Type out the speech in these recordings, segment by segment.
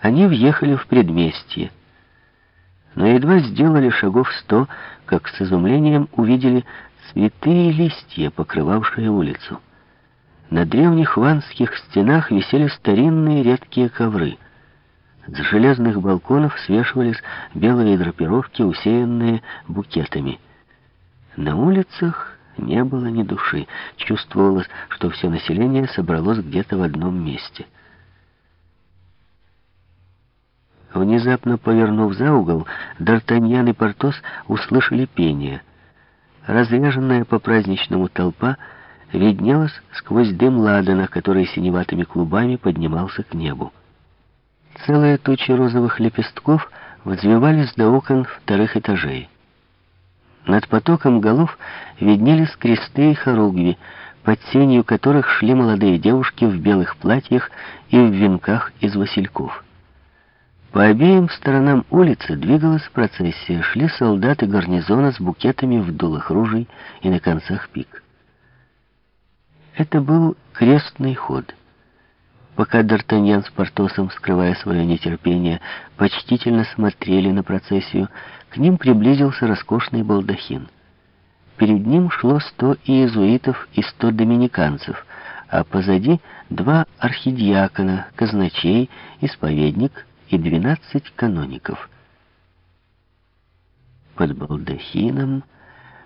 Они въехали в предместье, но едва сделали шагов сто, как с изумлением увидели цветы и листья, покрывавшие улицу. На древних ванских стенах висели старинные редкие ковры. С железных балконов свешивались белые драпировки, усеянные букетами. На улицах не было ни души. Чувствовалось, что все население собралось где-то в одном месте — Внезапно повернув за угол, Д'Артаньян и Портос услышали пение. Разряженная по-праздничному толпа виднелась сквозь дым ладана, который синеватыми клубами поднимался к небу. Целые тучи розовых лепестков взвивались до окон вторых этажей. Над потоком голов виднелись кресты и хоругви, под сенью которых шли молодые девушки в белых платьях и в венках из васильков. По обеим сторонам улицы двигалась процессия, шли солдаты гарнизона с букетами в дулах ружей и на концах пик. Это был крестный ход. Пока Д'Артаньян с Портосом, скрывая свое нетерпение, почтительно смотрели на процессию, к ним приблизился роскошный балдахин. Перед ним шло сто иезуитов и сто доминиканцев, а позади два архидиакона, казначей, исповедник — и двенадцать каноников. Под балдахином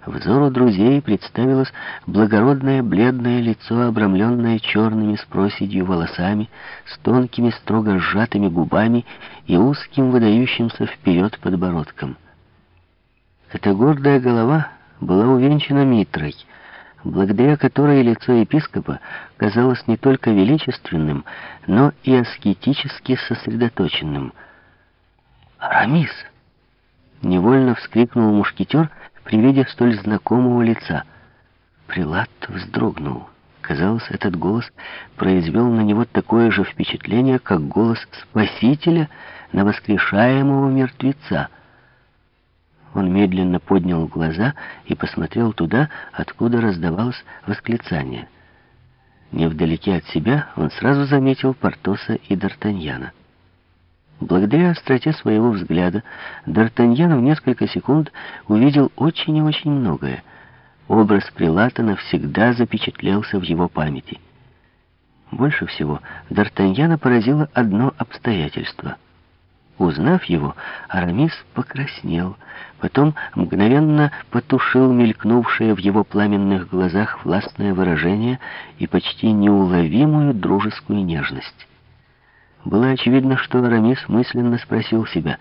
взору друзей представилось благородное бледное лицо, обрамленное черными с проседью волосами, с тонкими строго сжатыми губами и узким выдающимся вперед подбородком. Эта гордая голова была увенчана митрой — благодаря которой лицо епископа казалось не только величественным, но и аскетически сосредоточенным. «Арамис!» — невольно вскрикнул мушкетер при виде столь знакомого лица. Прилад вздрогнул. Казалось, этот голос произвел на него такое же впечатление, как голос Спасителя на воскрешаемого мертвеца — он медленно поднял глаза и посмотрел туда, откуда раздавалось восклицание. Невдалеке от себя он сразу заметил Портоса и Д'Артаньяна. Благодаря остроте своего взгляда, Д'Артаньян в несколько секунд увидел очень и очень многое. Образ Прилата навсегда запечатлелся в его памяти. Больше всего Д'Артаньяна поразило одно обстоятельство — Узнав его, Арамис покраснел, потом мгновенно потушил мелькнувшее в его пламенных глазах властное выражение и почти неуловимую дружескую нежность. Было очевидно, что Арамис мысленно спросил себя,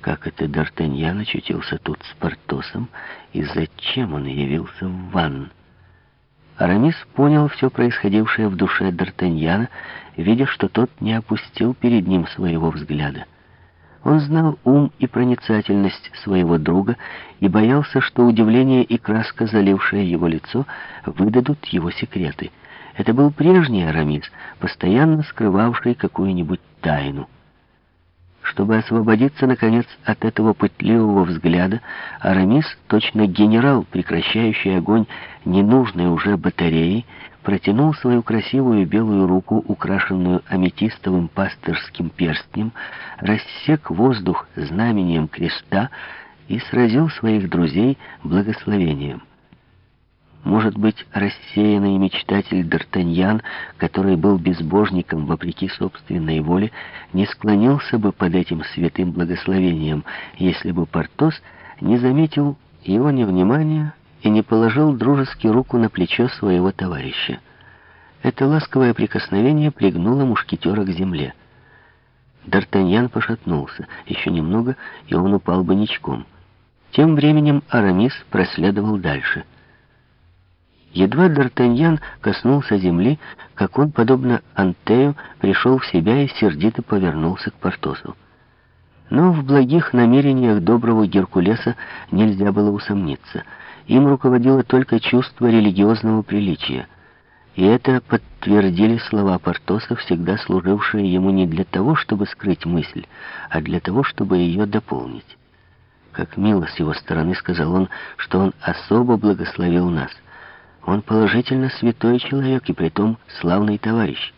как это Д'Артаньян очутился тут с Портосом и зачем он явился в ванн. Арамис понял все происходившее в душе Д'Артаньяна, видя, что тот не опустил перед ним своего взгляда. Он знал ум и проницательность своего друга и боялся, что удивление и краска, залившее его лицо, выдадут его секреты. Это был прежний Арамис, постоянно скрывавший какую-нибудь тайну. Чтобы освободиться, наконец, от этого пытливого взгляда, Арамис, точно генерал, прекращающий огонь ненужной уже батареи, протянул свою красивую белую руку, украшенную аметистовым пастырским перстнем, рассек воздух знамением креста и сразил своих друзей благословением. Может быть, рассеянный мечтатель Д'Артаньян, который был безбожником вопреки собственной воле, не склонился бы под этим святым благословением, если бы Портос не заметил его невнимания и не положил дружески руку на плечо своего товарища. Это ласковое прикосновение пригнуло мушкетера к земле. Д'Артаньян пошатнулся. Еще немного, и он упал бы ничком. Тем временем Арамис проследовал дальше. Едва Д'Артаньян коснулся земли, как он, подобно Антею, пришел в себя и сердито повернулся к Портосу. Но в благих намерениях доброго Геркулеса нельзя было усомниться — им руководило только чувство религиозного приличия. И это подтвердили слова Портоса, всегда служившие ему не для того, чтобы скрыть мысль, а для того, чтобы ее дополнить. Как мило с его стороны, сказал он, что он особо благословил нас. Он положительно святой человек и притом славный товарищ.